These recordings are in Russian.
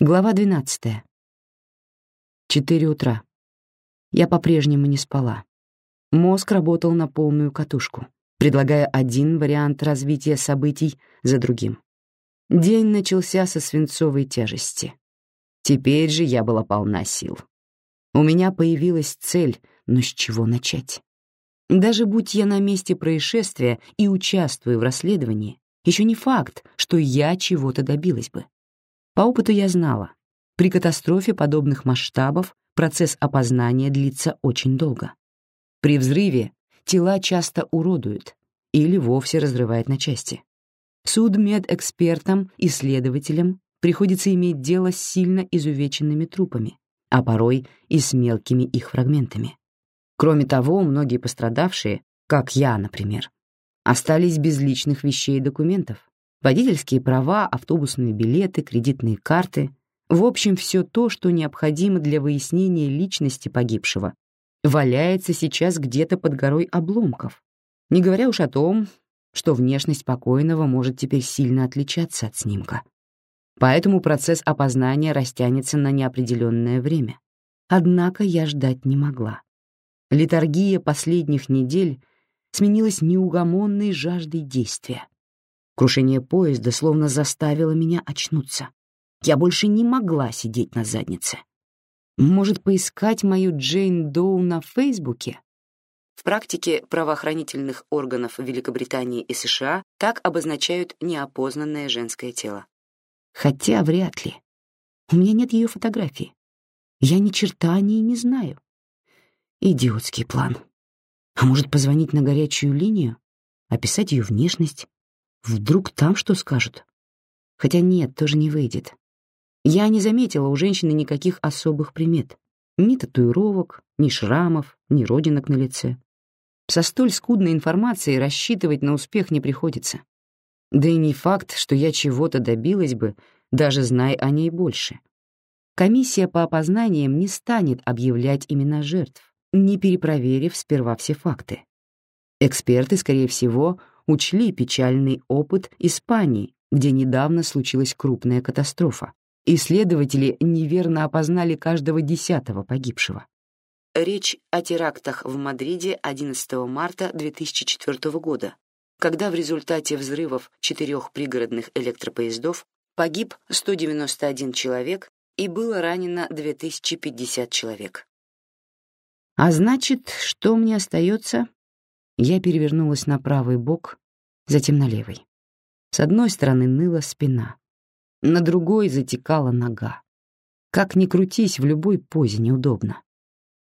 Глава 12. Четыре утра. Я по-прежнему не спала. Мозг работал на полную катушку, предлагая один вариант развития событий за другим. День начался со свинцовой тяжести. Теперь же я была полна сил. У меня появилась цель, но с чего начать? Даже будь я на месте происшествия и участвую в расследовании, еще не факт, что я чего-то добилась бы. По опыту я знала, при катастрофе подобных масштабов процесс опознания длится очень долго. При взрыве тела часто уродуют или вовсе разрывают на части. Судмедэкспертам и следователям приходится иметь дело с сильно изувеченными трупами, а порой и с мелкими их фрагментами. Кроме того, многие пострадавшие, как я, например, остались без личных вещей и документов, водительские права, автобусные билеты, кредитные карты, в общем, все то, что необходимо для выяснения личности погибшего, валяется сейчас где-то под горой обломков, не говоря уж о том, что внешность покойного может теперь сильно отличаться от снимка. Поэтому процесс опознания растянется на неопределенное время. Однако я ждать не могла. Литургия последних недель сменилась неугомонной жаждой действия. Крушение поезда словно заставило меня очнуться. Я больше не могла сидеть на заднице. Может, поискать мою Джейн Доу на Фейсбуке? В практике правоохранительных органов Великобритании и США так обозначают неопознанное женское тело. Хотя вряд ли. У меня нет ее фотографии. Я ни черта о ней не знаю. Идиотский план. А может, позвонить на горячую линию? Описать ее внешность? Вдруг там что скажут? Хотя нет, тоже не выйдет. Я не заметила у женщины никаких особых примет. Ни татуировок, ни шрамов, ни родинок на лице. Со столь скудной информацией рассчитывать на успех не приходится. Да и не факт, что я чего-то добилась бы, даже зная о ней больше. Комиссия по опознаниям не станет объявлять имена жертв, не перепроверив сперва все факты. Эксперты, скорее всего, учли печальный опыт Испании, где недавно случилась крупная катастрофа. Исследователи неверно опознали каждого десятого погибшего. Речь о терактах в Мадриде 11 марта 2004 года, когда в результате взрывов четырех пригородных электропоездов погиб 191 человек и было ранено 2050 человек. А значит, что мне остается? Я перевернулась на правый бок, затем на левый. С одной стороны ныла спина, на другой затекала нога. Как ни крутись, в любой позе неудобно.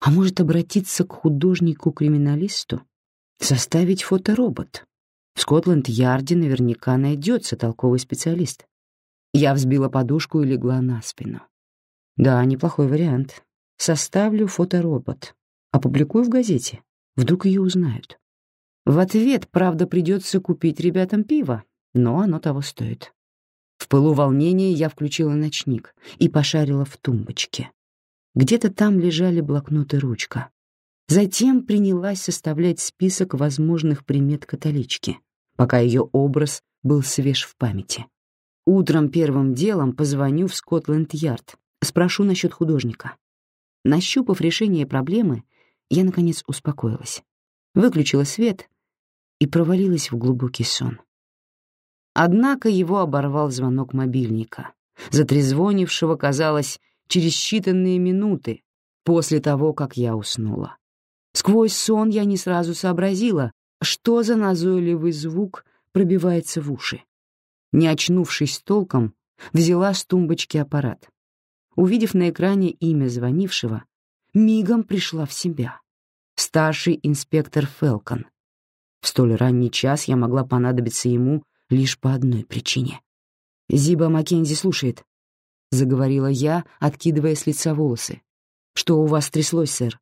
А может обратиться к художнику-криминалисту? Составить фоторобот? В Скотланд-Ярде наверняка найдется толковый специалист. Я взбила подушку и легла на спину. Да, неплохой вариант. Составлю фоторобот. Опубликую в газете. Вдруг ее узнают. В ответ, правда, придется купить ребятам пиво, но оно того стоит. В пылу волнения я включила ночник и пошарила в тумбочке. Где-то там лежали блокнот и ручка. Затем принялась составлять список возможных примет католички, пока ее образ был свеж в памяти. Утром первым делом позвоню в Скотланд-Ярд, спрошу насчет художника. Нащупав решение проблемы, я, наконец, успокоилась. Выключила свет и провалилась в глубокий сон. Однако его оборвал звонок мобильника, затрезвонившего, казалось, через считанные минуты после того, как я уснула. Сквозь сон я не сразу сообразила, что за назойливый звук пробивается в уши. Не очнувшись толком, взяла с тумбочки аппарат. Увидев на экране имя звонившего, мигом пришла в себя. Старший инспектор Фелкон, в столь ранний час я могла понадобиться ему лишь по одной причине. «Зиба Маккензи слушает», — заговорила я, откидывая с лица волосы. «Что у вас тряслось, сэр?»